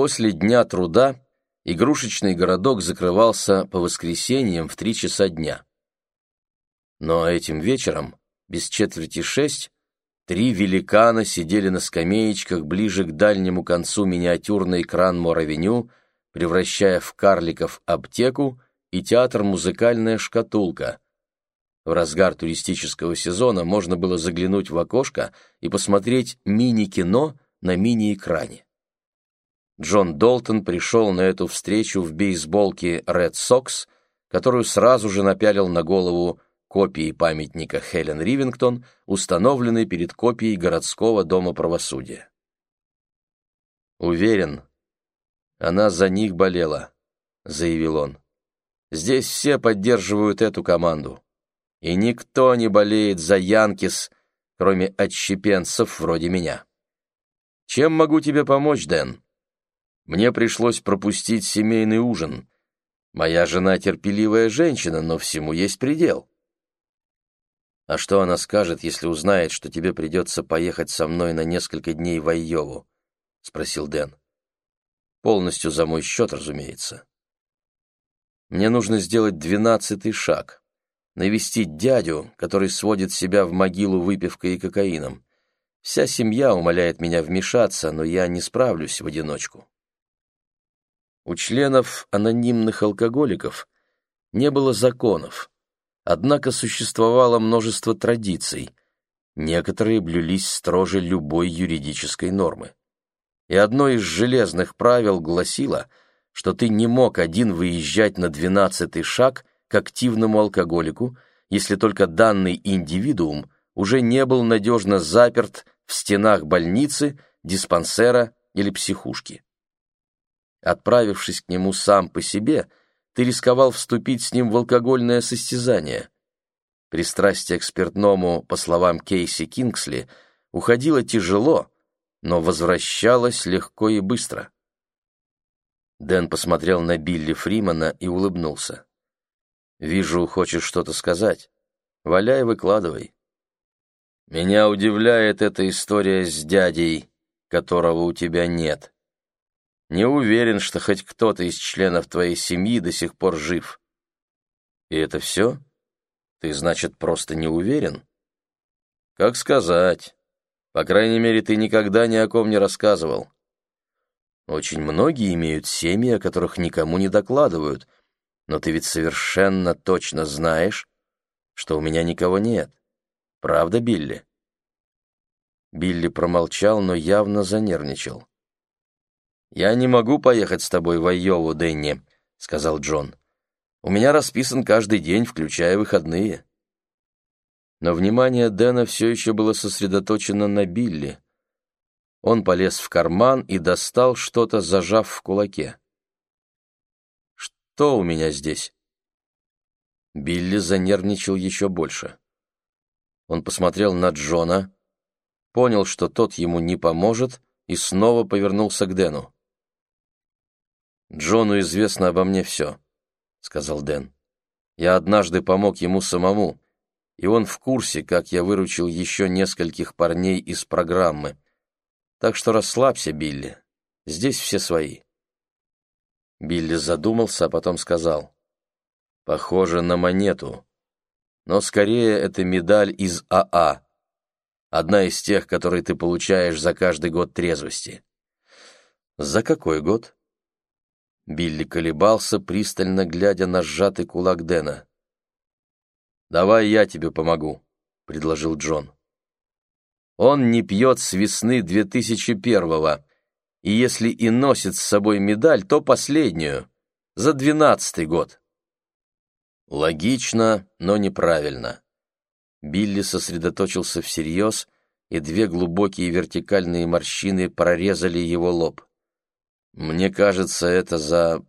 После дня труда игрушечный городок закрывался по воскресеньям в три часа дня. Но этим вечером, без четверти шесть, три великана сидели на скамеечках ближе к дальнему концу миниатюрный кран Моравеню, превращая в карликов аптеку и театр «Музыкальная шкатулка». В разгар туристического сезона можно было заглянуть в окошко и посмотреть мини-кино на мини-экране. Джон Долтон пришел на эту встречу в бейсболке Red Sox, которую сразу же напялил на голову копией памятника Хелен Ривингтон, установленной перед копией городского дома правосудия. «Уверен, она за них болела», — заявил он. «Здесь все поддерживают эту команду, и никто не болеет за Янкис, кроме отщепенцев вроде меня. Чем могу тебе помочь, Дэн?» Мне пришлось пропустить семейный ужин. Моя жена терпеливая женщина, но всему есть предел. А что она скажет, если узнает, что тебе придется поехать со мной на несколько дней в Айову? — спросил Дэн. Полностью за мой счет, разумеется. Мне нужно сделать двенадцатый шаг. Навестить дядю, который сводит себя в могилу выпивкой и кокаином. Вся семья умоляет меня вмешаться, но я не справлюсь в одиночку. У членов анонимных алкоголиков не было законов, однако существовало множество традиций, некоторые блюлись строже любой юридической нормы. И одно из железных правил гласило, что ты не мог один выезжать на двенадцатый шаг к активному алкоголику, если только данный индивидуум уже не был надежно заперт в стенах больницы, диспансера или психушки. Отправившись к нему сам по себе, ты рисковал вступить с ним в алкогольное состязание. Пристрастие к спиртному, по словам Кейси Кингсли, уходило тяжело, но возвращалось легко и быстро. Дэн посмотрел на Билли Фримана и улыбнулся. «Вижу, хочешь что-то сказать. Валяй, выкладывай». «Меня удивляет эта история с дядей, которого у тебя нет», не уверен, что хоть кто-то из членов твоей семьи до сих пор жив. И это все? Ты, значит, просто не уверен? Как сказать. По крайней мере, ты никогда ни о ком не рассказывал. Очень многие имеют семьи, о которых никому не докладывают, но ты ведь совершенно точно знаешь, что у меня никого нет. Правда, Билли? Билли промолчал, но явно занервничал. «Я не могу поехать с тобой в Айову, Дэнни», — сказал Джон. «У меня расписан каждый день, включая выходные». Но внимание Дэна все еще было сосредоточено на Билли. Он полез в карман и достал что-то, зажав в кулаке. «Что у меня здесь?» Билли занервничал еще больше. Он посмотрел на Джона, понял, что тот ему не поможет, и снова повернулся к Дэну. «Джону известно обо мне все», — сказал Дэн. «Я однажды помог ему самому, и он в курсе, как я выручил еще нескольких парней из программы. Так что расслабься, Билли, здесь все свои». Билли задумался, а потом сказал. «Похоже на монету, но скорее это медаль из АА, одна из тех, которые ты получаешь за каждый год трезвости». «За какой год?» Билли колебался, пристально глядя на сжатый кулак Дэна. «Давай я тебе помогу», — предложил Джон. «Он не пьет с весны 2001-го, и если и носит с собой медаль, то последнюю, за двенадцатый год». Логично, но неправильно. Билли сосредоточился всерьез, и две глубокие вертикальные морщины прорезали его лоб. Мне кажется, это за...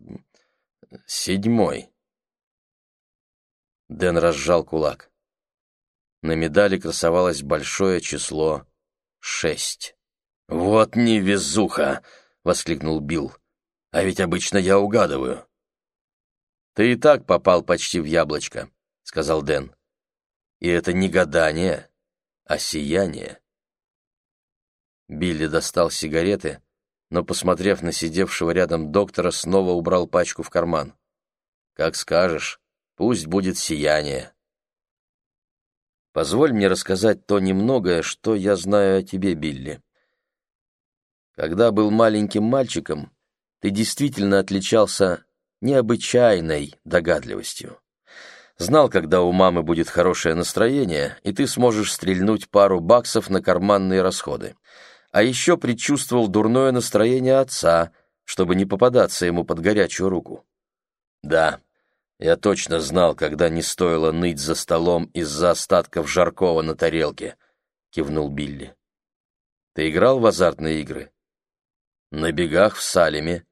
седьмой. Дэн разжал кулак. На медали красовалось большое число — шесть. «Вот невезуха!» — воскликнул Билл. «А ведь обычно я угадываю». «Ты и так попал почти в яблочко», — сказал Дэн. «И это не гадание, а сияние». Билли достал сигареты, но, посмотрев на сидевшего рядом доктора, снова убрал пачку в карман. «Как скажешь, пусть будет сияние». «Позволь мне рассказать то немногое, что я знаю о тебе, Билли. Когда был маленьким мальчиком, ты действительно отличался необычайной догадливостью. Знал, когда у мамы будет хорошее настроение, и ты сможешь стрельнуть пару баксов на карманные расходы. А еще предчувствовал дурное настроение отца, чтобы не попадаться ему под горячую руку. Да, я точно знал, когда не стоило ныть за столом из-за остатков жаркого на тарелке, кивнул Билли. Ты играл в азартные игры? На бегах в Салеме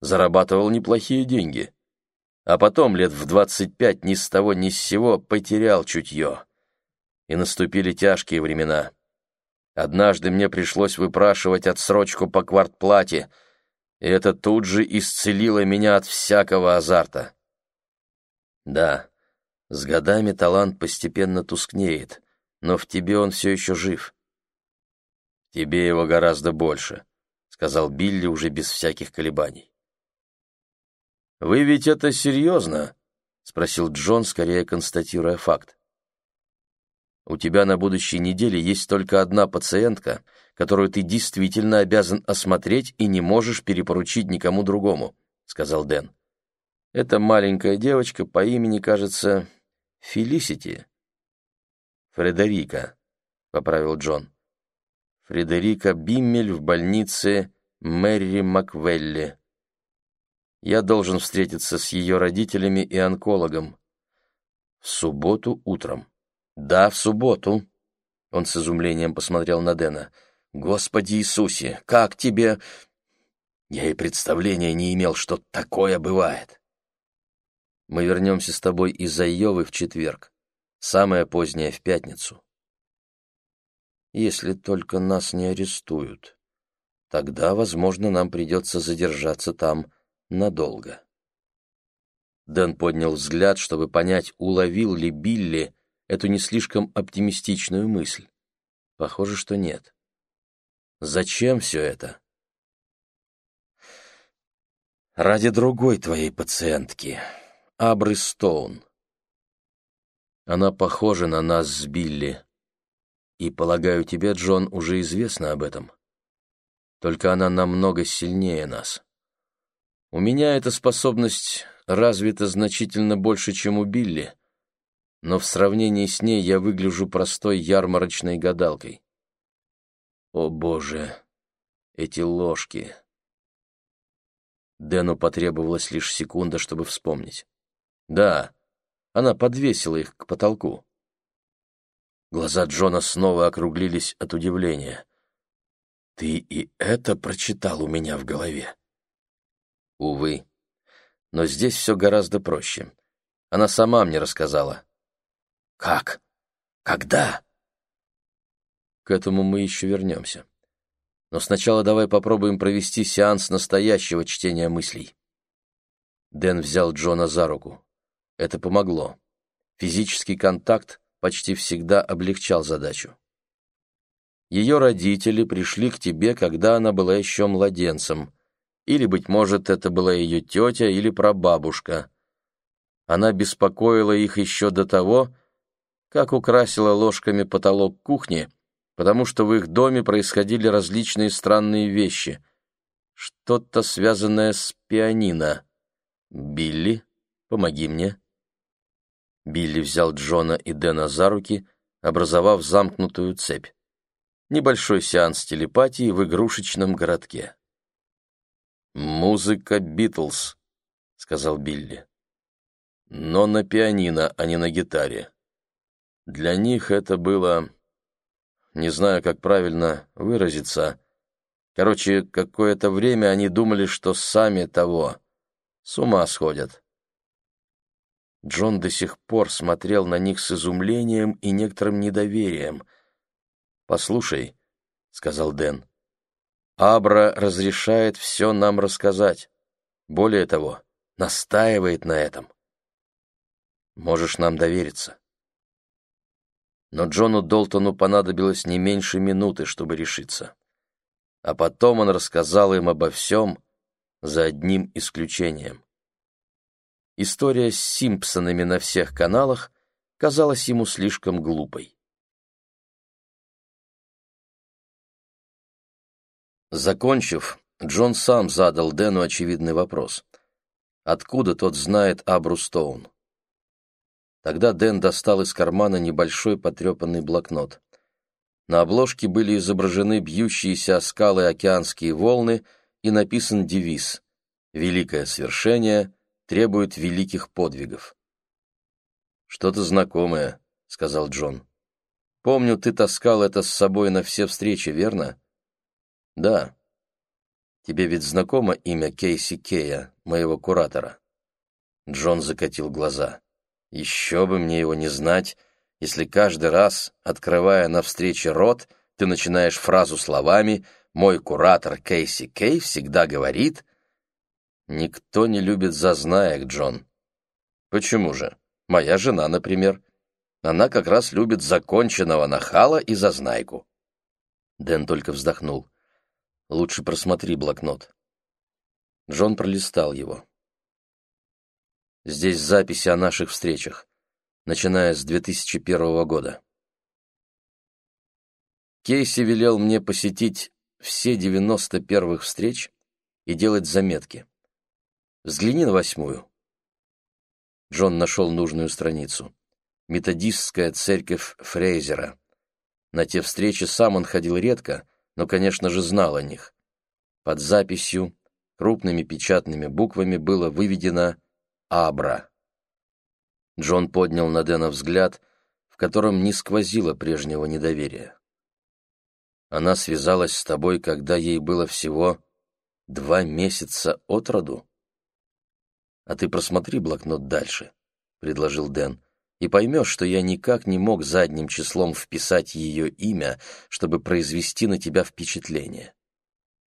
зарабатывал неплохие деньги. А потом лет в двадцать пять ни с того ни с сего потерял чутье. И наступили тяжкие времена. Однажды мне пришлось выпрашивать отсрочку по квартплате, и это тут же исцелило меня от всякого азарта. Да, с годами талант постепенно тускнеет, но в тебе он все еще жив. Тебе его гораздо больше, — сказал Билли уже без всяких колебаний. «Вы ведь это серьезно?» — спросил Джон, скорее констатируя факт. «У тебя на будущей неделе есть только одна пациентка, которую ты действительно обязан осмотреть и не можешь перепоручить никому другому», — сказал Дэн. «Это маленькая девочка по имени, кажется, Фелисити». «Фредерика», — поправил Джон. «Фредерика Биммель в больнице Мэри Маквелли». Я должен встретиться с ее родителями и онкологом. В субботу утром. Да, в субботу. Он с изумлением посмотрел на Дэна. Господи Иисусе, как тебе... Я и представления не имел, что такое бывает. Мы вернемся с тобой из Айовы в четверг. Самое позднее в пятницу. Если только нас не арестуют. Тогда, возможно, нам придется задержаться там надолго. Дэн поднял взгляд, чтобы понять, уловил ли Билли эту не слишком оптимистичную мысль. Похоже, что нет. Зачем все это? Ради другой твоей пациентки, Абры Стоун. Она похожа на нас с Билли. И, полагаю, тебе, Джон, уже известно об этом. Только она намного сильнее нас. У меня эта способность развита значительно больше, чем у Билли, но в сравнении с ней я выгляжу простой ярмарочной гадалкой. О боже, эти ложки! Дэну потребовалась лишь секунда, чтобы вспомнить. Да, она подвесила их к потолку. Глаза Джона снова округлились от удивления. «Ты и это прочитал у меня в голове?» Увы. Но здесь все гораздо проще. Она сама мне рассказала. Как? Когда? К этому мы еще вернемся. Но сначала давай попробуем провести сеанс настоящего чтения мыслей. Дэн взял Джона за руку. Это помогло. Физический контакт почти всегда облегчал задачу. Ее родители пришли к тебе, когда она была еще младенцем, или, быть может, это была ее тетя или прабабушка. Она беспокоила их еще до того, как украсила ложками потолок кухни, потому что в их доме происходили различные странные вещи. Что-то связанное с пианино. «Билли, помоги мне». Билли взял Джона и Дэна за руки, образовав замкнутую цепь. Небольшой сеанс телепатии в игрушечном городке. «Музыка Битлз», — сказал Билли. «Но на пианино, а не на гитаре. Для них это было... Не знаю, как правильно выразиться. Короче, какое-то время они думали, что сами того. С ума сходят». Джон до сих пор смотрел на них с изумлением и некоторым недоверием. «Послушай», — сказал Дэн, — Абра разрешает все нам рассказать. Более того, настаивает на этом. Можешь нам довериться. Но Джону Долтону понадобилось не меньше минуты, чтобы решиться. А потом он рассказал им обо всем, за одним исключением. История с Симпсонами на всех каналах казалась ему слишком глупой. Закончив, Джон сам задал Дэну очевидный вопрос. Откуда тот знает Абру Стоун? Тогда Дэн достал из кармана небольшой потрепанный блокнот. На обложке были изображены бьющиеся о скалы океанские волны и написан девиз «Великое свершение требует великих подвигов». «Что-то знакомое», — сказал Джон. «Помню, ты таскал это с собой на все встречи, верно?» «Да». «Тебе ведь знакомо имя Кейси Кея, моего куратора?» Джон закатил глаза. «Еще бы мне его не знать, если каждый раз, открывая на встрече рот, ты начинаешь фразу словами «Мой куратор Кейси Кей всегда говорит...» «Никто не любит зазнаек, Джон». «Почему же? Моя жена, например. Она как раз любит законченного нахала и зазнайку». Дэн только вздохнул. «Лучше просмотри блокнот». Джон пролистал его. Здесь записи о наших встречах начиная с 2001 года. Кейси велел мне посетить все 90 первых встреч и делать заметки. Взгляни на восьмую. Джон нашел нужную страницу. Методистская церковь Фрейзера. На те встречи сам он ходил редко, но, конечно же, знал о них. Под записью крупными печатными буквами было выведено «Абра». Джон поднял на Дэна взгляд, в котором не сквозило прежнего недоверия. Она связалась с тобой, когда ей было всего два месяца от роду? А ты просмотри блокнот дальше, — предложил Дэн, — и поймешь, что я никак не мог задним числом вписать ее имя, чтобы произвести на тебя впечатление.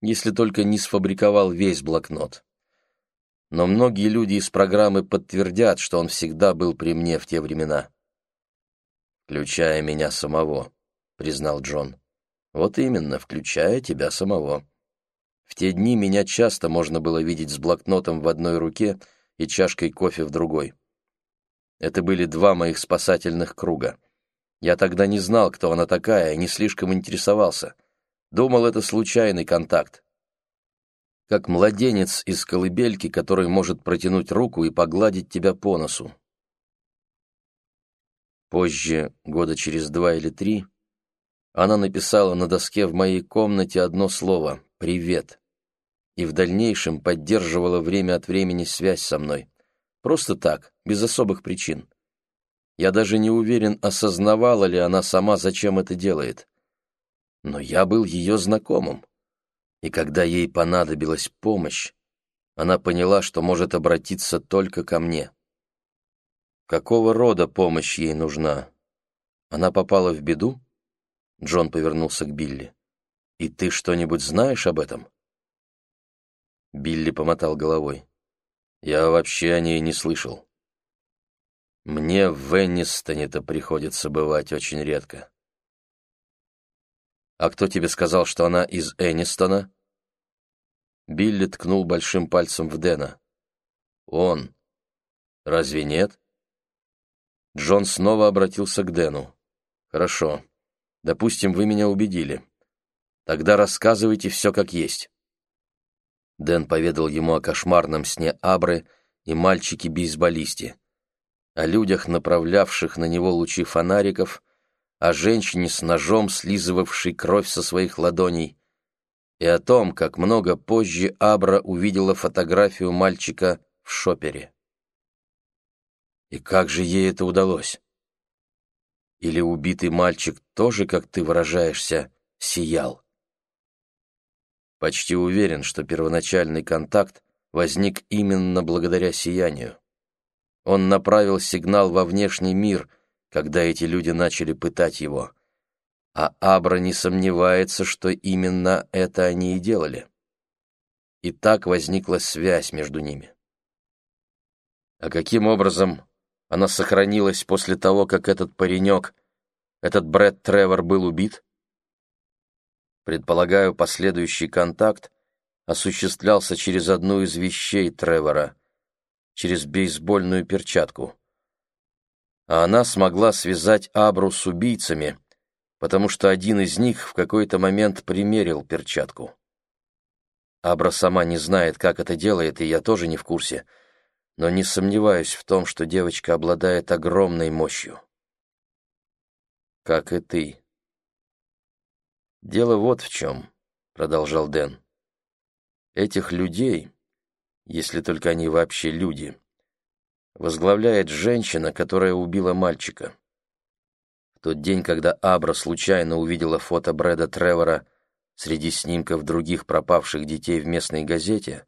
Если только не сфабриковал весь блокнот но многие люди из программы подтвердят, что он всегда был при мне в те времена. «Включая меня самого», — признал Джон. «Вот именно, включая тебя самого. В те дни меня часто можно было видеть с блокнотом в одной руке и чашкой кофе в другой. Это были два моих спасательных круга. Я тогда не знал, кто она такая, и не слишком интересовался. Думал, это случайный контакт как младенец из колыбельки, который может протянуть руку и погладить тебя по носу. Позже, года через два или три, она написала на доске в моей комнате одно слово «Привет» и в дальнейшем поддерживала время от времени связь со мной. Просто так, без особых причин. Я даже не уверен, осознавала ли она сама, зачем это делает. Но я был ее знакомым и когда ей понадобилась помощь, она поняла, что может обратиться только ко мне. Какого рода помощь ей нужна? Она попала в беду? Джон повернулся к Билли. И ты что-нибудь знаешь об этом? Билли помотал головой. Я вообще о ней не слышал. Мне в Веннистоне-то приходится бывать очень редко. «А кто тебе сказал, что она из Эннистона?» Билли ткнул большим пальцем в Дэна. «Он. Разве нет?» Джон снова обратился к Дэну. «Хорошо. Допустим, вы меня убедили. Тогда рассказывайте все как есть». Дэн поведал ему о кошмарном сне Абры и мальчике-бейсболисте, о людях, направлявших на него лучи фонариков, о женщине с ножом, слизывавшей кровь со своих ладоней, и о том, как много позже Абра увидела фотографию мальчика в шопере. И как же ей это удалось? Или убитый мальчик тоже, как ты выражаешься, сиял? Почти уверен, что первоначальный контакт возник именно благодаря сиянию. Он направил сигнал во внешний мир, когда эти люди начали пытать его. А Абра не сомневается, что именно это они и делали. И так возникла связь между ними. А каким образом она сохранилась после того, как этот паренек, этот Брэд Тревор был убит? Предполагаю, последующий контакт осуществлялся через одну из вещей Тревора, через бейсбольную перчатку. А она смогла связать Абру с убийцами, потому что один из них в какой-то момент примерил перчатку. Абра сама не знает, как это делает, и я тоже не в курсе, но не сомневаюсь в том, что девочка обладает огромной мощью. Как и ты. Дело вот в чем, — продолжал Дэн. Этих людей, если только они вообще люди, возглавляет женщина, которая убила мальчика. В тот день, когда Абра случайно увидела фото Брэда Тревора среди снимков других пропавших детей в местной газете,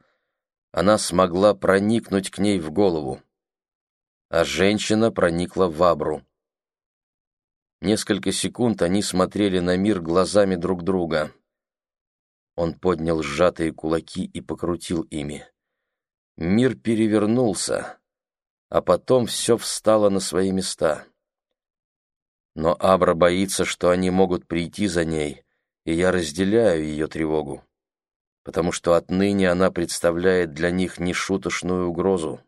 она смогла проникнуть к ней в голову, а женщина проникла в Абру. Несколько секунд они смотрели на мир глазами друг друга. Он поднял сжатые кулаки и покрутил ими. Мир перевернулся, а потом все встало на свои места. Но Абра боится, что они могут прийти за ней, и я разделяю ее тревогу, потому что отныне она представляет для них нешуточную угрозу.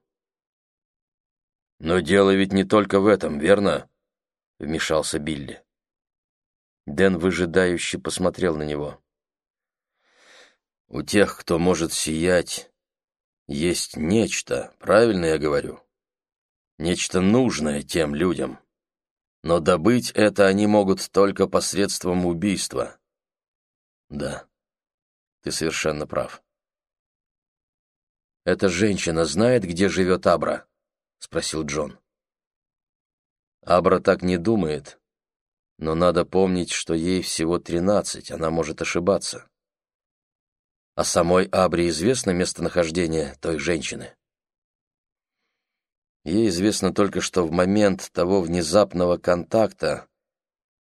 «Но дело ведь не только в этом, верно?» — вмешался Билли. Дэн выжидающе посмотрел на него. «У тех, кто может сиять, есть нечто, правильно я говорю? Нечто нужное тем людям. Но добыть это они могут только посредством убийства. Да, ты совершенно прав. «Эта женщина знает, где живет Абра?» — спросил Джон. Абра так не думает, но надо помнить, что ей всего тринадцать, она может ошибаться. А самой Абре известно местонахождение той женщины? Ей известно только, что в момент того внезапного контакта,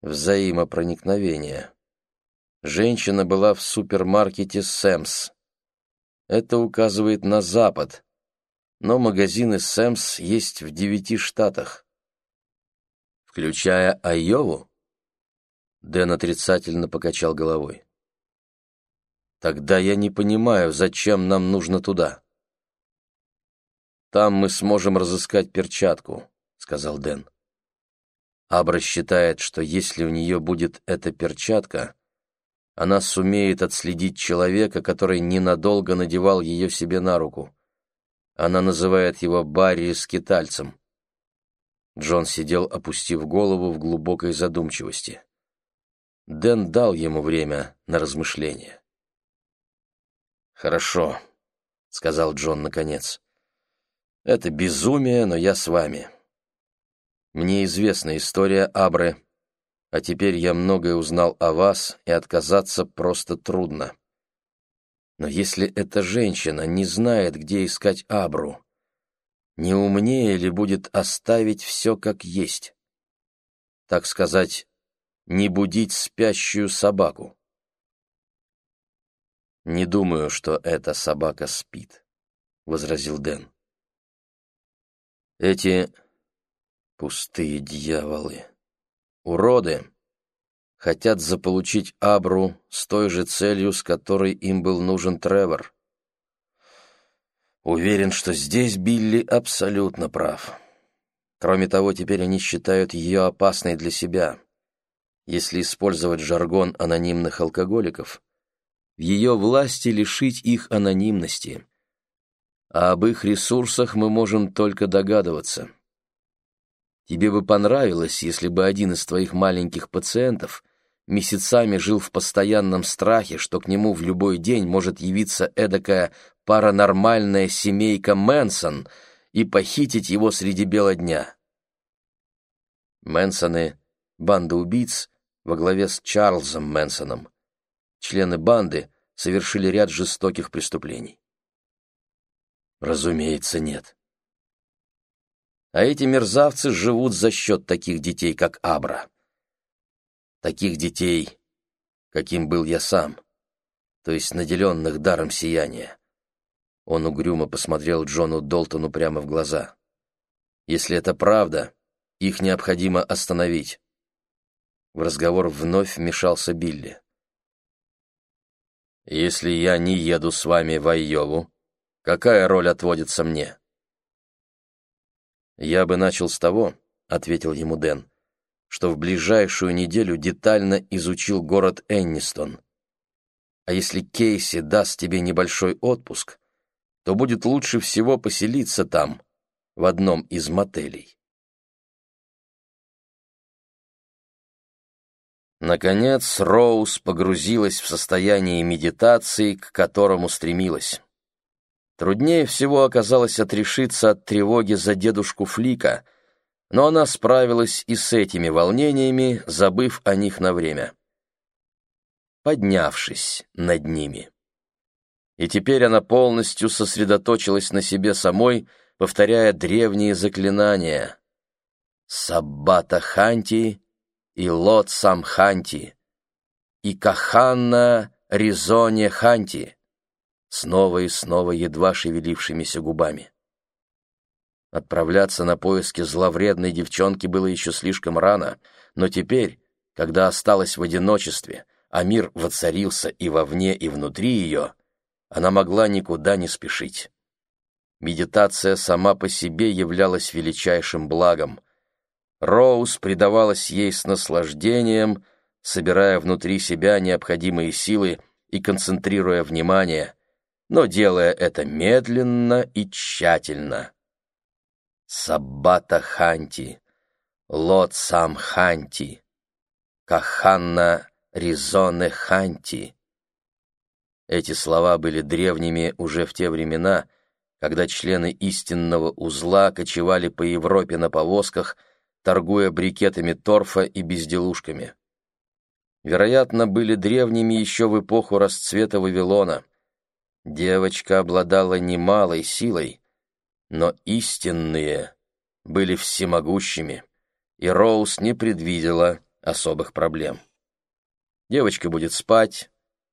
взаимопроникновения, Женщина была в супермаркете «Сэмс». Это указывает на запад, но магазины «Сэмс» есть в девяти штатах. Включая Айову? Дэн отрицательно покачал головой. Тогда я не понимаю, зачем нам нужно туда. Там мы сможем разыскать перчатку, сказал Дэн. Абра считает, что если у нее будет эта перчатка, она сумеет отследить человека, который ненадолго надевал ее себе на руку. Она называет его Барри скитальцем. Джон сидел, опустив голову в глубокой задумчивости. Дэн дал ему время на размышление. «Хорошо», — сказал Джон наконец. «Это безумие, но я с вами. Мне известна история Абры, а теперь я многое узнал о вас, и отказаться просто трудно. Но если эта женщина не знает, где искать Абру, не умнее ли будет оставить все как есть? Так сказать, не будить спящую собаку. «Не думаю, что эта собака спит», — возразил Дэн. «Эти пустые дьяволы» уроды, хотят заполучить Абру с той же целью, с которой им был нужен Тревор. Уверен, что здесь Билли абсолютно прав. Кроме того, теперь они считают ее опасной для себя. Если использовать жаргон анонимных алкоголиков, в ее власти лишить их анонимности. А об их ресурсах мы можем только догадываться. Тебе бы понравилось, если бы один из твоих маленьких пациентов месяцами жил в постоянном страхе, что к нему в любой день может явиться эдакая паранормальная семейка Мэнсон и похитить его среди бела дня. Мэнсоны — банда убийц во главе с Чарльзом Мэнсоном. Члены банды совершили ряд жестоких преступлений. Разумеется, нет. А эти мерзавцы живут за счет таких детей, как Абра. Таких детей, каким был я сам, то есть наделенных даром сияния. Он угрюмо посмотрел Джону Долтону прямо в глаза. Если это правда, их необходимо остановить. В разговор вновь вмешался Билли. Если я не еду с вами в Айову, какая роль отводится мне? Я бы начал с того, ответил ему Дэн, что в ближайшую неделю детально изучил город Эннистон. А если Кейси даст тебе небольшой отпуск, то будет лучше всего поселиться там, в одном из мотелей. Наконец Роуз погрузилась в состояние медитации, к которому стремилась. Труднее всего оказалось отрешиться от тревоги за дедушку Флика, но она справилась и с этими волнениями, забыв о них на время. Поднявшись над ними. И теперь она полностью сосредоточилась на себе самой, повторяя древние заклинания. «Саббата Ханти», и Лот Сам Ханти, и Каханна Ризоне Ханти, снова и снова едва шевелившимися губами. Отправляться на поиски зловредной девчонки было еще слишком рано, но теперь, когда осталась в одиночестве, а мир воцарился и вовне, и внутри ее, она могла никуда не спешить. Медитация сама по себе являлась величайшим благом — Роуз предавалась ей с наслаждением, собирая внутри себя необходимые силы и концентрируя внимание, но делая это медленно и тщательно. Саббата Ханти, Лот Сам Ханти, Каханна Ризоне Ханти. Эти слова были древними уже в те времена, когда члены истинного узла кочевали по Европе на повозках – торгуя брикетами торфа и безделушками. Вероятно, были древними еще в эпоху расцвета Вавилона. Девочка обладала немалой силой, но истинные были всемогущими, и Роуз не предвидела особых проблем. Девочка будет спать,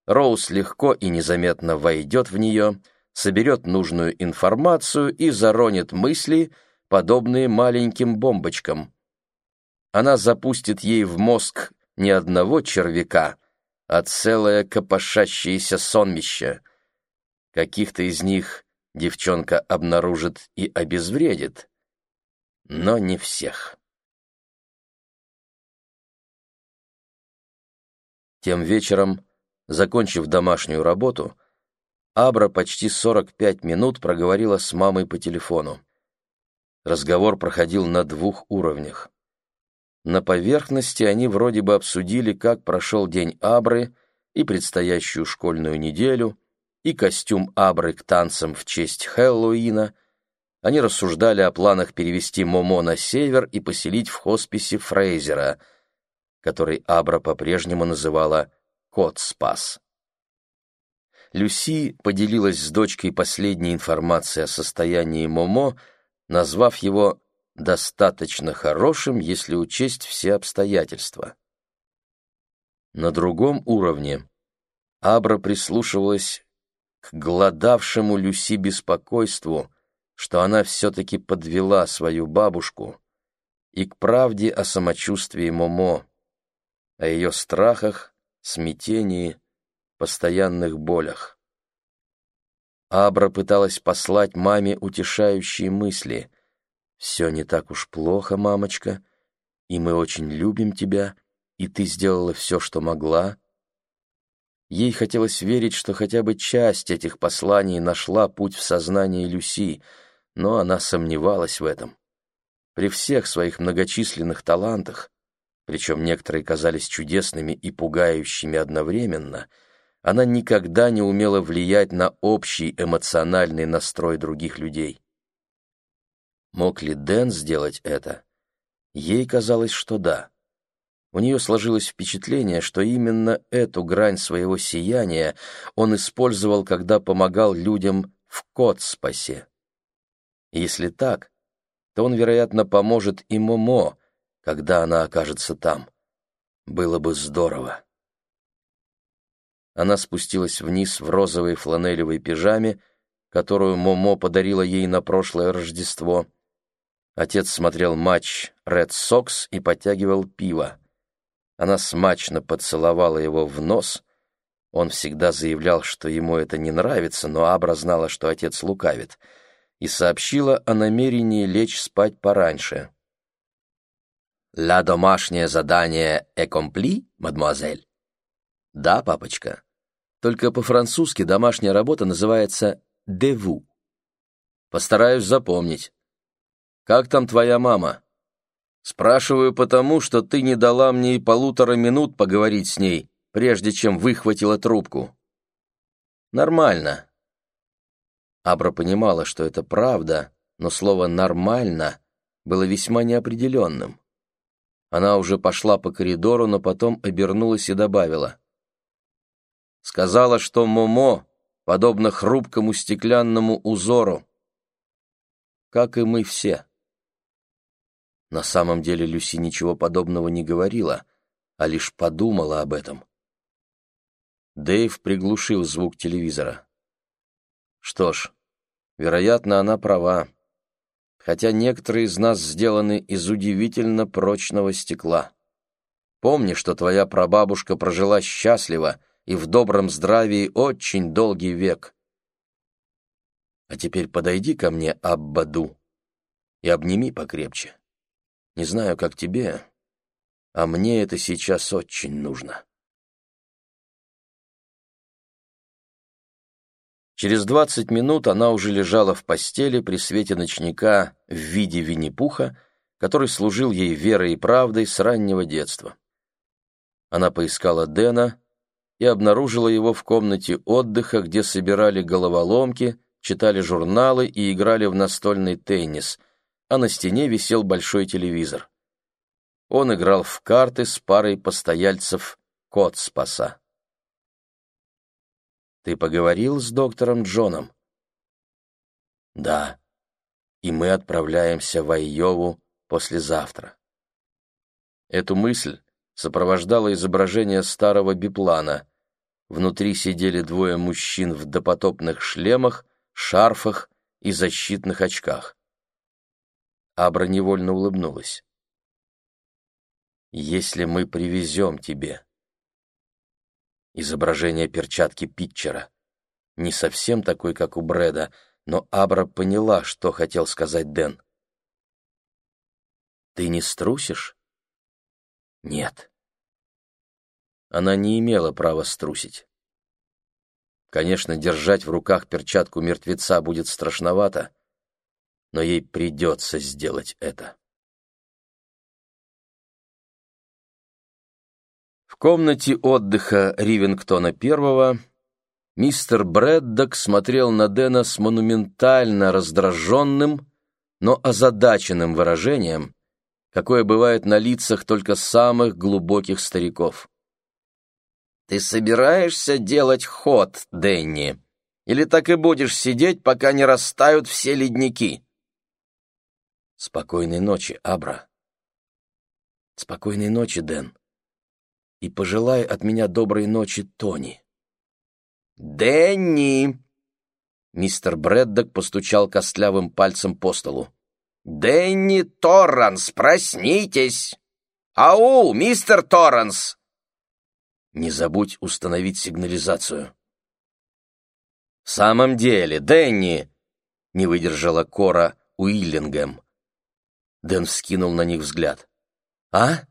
Роуз легко и незаметно войдет в нее, соберет нужную информацию и заронит мысли, подобные маленьким бомбочкам она запустит ей в мозг не одного червяка, а целое копошащееся сонмище. Каких-то из них девчонка обнаружит и обезвредит, но не всех. Тем вечером, закончив домашнюю работу, Абра почти 45 минут проговорила с мамой по телефону. Разговор проходил на двух уровнях. На поверхности они вроде бы обсудили, как прошел день Абры и предстоящую школьную неделю, и костюм Абры к танцам в честь Хэллоуина. Они рассуждали о планах перевести Момо на север и поселить в хосписе Фрейзера, который Абра по-прежнему называла «Кот спас». Люси поделилась с дочкой последней информацией о состоянии Момо, назвав его достаточно хорошим, если учесть все обстоятельства. На другом уровне Абра прислушивалась к глодавшему Люси беспокойству, что она все-таки подвела свою бабушку, и к правде о самочувствии Момо, о ее страхах, смятении, постоянных болях. Абра пыталась послать маме утешающие мысли — «Все не так уж плохо, мамочка, и мы очень любим тебя, и ты сделала все, что могла». Ей хотелось верить, что хотя бы часть этих посланий нашла путь в сознание Люси, но она сомневалась в этом. При всех своих многочисленных талантах, причем некоторые казались чудесными и пугающими одновременно, она никогда не умела влиять на общий эмоциональный настрой других людей. Мог ли Дэн сделать это? Ей казалось, что да. У нее сложилось впечатление, что именно эту грань своего сияния он использовал, когда помогал людям в Котспасе. Если так, то он, вероятно, поможет и Момо, когда она окажется там. Было бы здорово. Она спустилась вниз в розовой фланелевой пижаме, которую Момо подарила ей на прошлое Рождество — Отец смотрел матч Ред Сокс и подтягивал пиво. Она смачно поцеловала его в нос, Он всегда заявлял, что ему это не нравится, но Абра знала, что отец лукавит, и сообщила о намерении лечь спать пораньше. «Ла домашнее задание экомпли, мадемуазель?» «Да, папочка. Только по-французски домашняя работа называется «деву». Постараюсь запомнить. Как там твоя мама?» «Спрашиваю потому, что ты не дала мне и полутора минут поговорить с ней, прежде чем выхватила трубку. Нормально. Абра понимала, что это правда, но слово «нормально» было весьма неопределенным. Она уже пошла по коридору, но потом обернулась и добавила. Сказала, что Момо подобно хрупкому стеклянному узору, как и мы все. На самом деле Люси ничего подобного не говорила, а лишь подумала об этом. Дэйв приглушил звук телевизора. Что ж, вероятно, она права. Хотя некоторые из нас сделаны из удивительно прочного стекла. Помни, что твоя прабабушка прожила счастливо и в добром здравии очень долгий век. А теперь подойди ко мне, Аббаду, и обними покрепче. Не знаю, как тебе, а мне это сейчас очень нужно. Через двадцать минут она уже лежала в постели при свете ночника в виде Винни-Пуха, который служил ей верой и правдой с раннего детства. Она поискала Дэна и обнаружила его в комнате отдыха, где собирали головоломки, читали журналы и играли в настольный теннис, а на стене висел большой телевизор. Он играл в карты с парой постояльцев «Кот спаса». Ты поговорил с доктором Джоном? Да. И мы отправляемся в Айову послезавтра. Эту мысль сопровождало изображение старого биплана. Внутри сидели двое мужчин в допотопных шлемах, шарфах и защитных очках. Абра невольно улыбнулась. «Если мы привезем тебе изображение перчатки питчера. Не совсем такой, как у Брэда, но Абра поняла, что хотел сказать Дэн. «Ты не струсишь?» «Нет». Она не имела права струсить. Конечно, держать в руках перчатку мертвеца будет страшновато, но ей придется сделать это. комнате отдыха Ривингтона первого мистер Брэддок смотрел на Дэна с монументально раздраженным, но озадаченным выражением, какое бывает на лицах только самых глубоких стариков. «Ты собираешься делать ход, Дэнни, или так и будешь сидеть, пока не растают все ледники?» «Спокойной ночи, Абра». «Спокойной ночи, Дэн», и пожелай от меня доброй ночи Тони». «Дэнни!» Мистер Брэддок постучал костлявым пальцем по столу. «Дэнни Торранс, проснитесь! Ау, мистер Торранс!» «Не забудь установить сигнализацию». «В самом деле, Дэнни!» — не выдержала Кора Уиллингем. Дэн вскинул на них взгляд. «А?»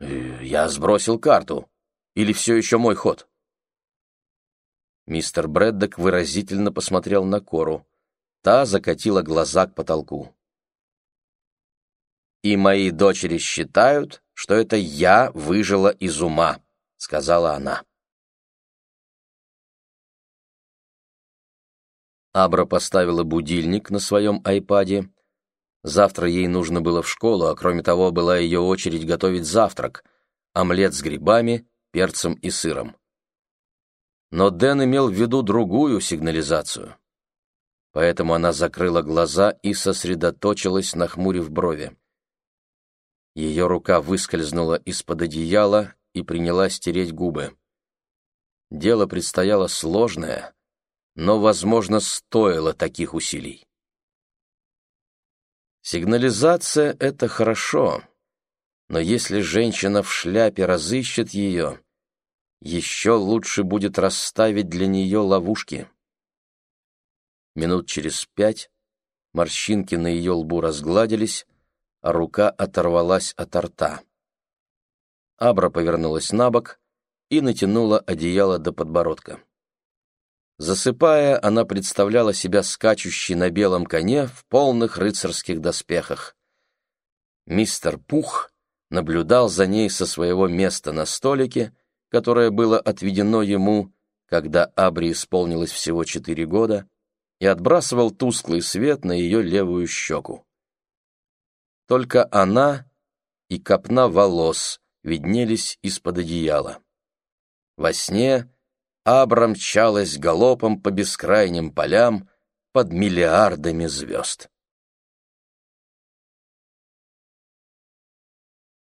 Э, «Я сбросил карту. Или все еще мой ход?» Мистер Брэддок выразительно посмотрел на Кору. Та закатила глаза к потолку. «И мои дочери считают, что это я выжила из ума», — сказала она. Абра поставила будильник на своем айпаде Завтра ей нужно было в школу, а кроме того была ее очередь готовить завтрак — омлет с грибами, перцем и сыром. Но Дэн имел в виду другую сигнализацию. Поэтому она закрыла глаза и сосредоточилась, нахмурив брови. Ее рука выскользнула из-под одеяла и принялась тереть губы. Дело предстояло сложное, но, возможно, стоило таких усилий. Сигнализация — это хорошо, но если женщина в шляпе разыщет ее, еще лучше будет расставить для нее ловушки. Минут через пять морщинки на ее лбу разгладились, а рука оторвалась от рта. Абра повернулась на бок и натянула одеяло до подбородка. Засыпая, она представляла себя скачущей на белом коне в полных рыцарских доспехах. Мистер Пух наблюдал за ней со своего места на столике, которое было отведено ему, когда Абри исполнилось всего четыре года, и отбрасывал тусклый свет на ее левую щеку. Только она и копна волос виднелись из-под одеяла. Во сне Абра мчалась галопом по бескрайним полям под миллиардами звезд.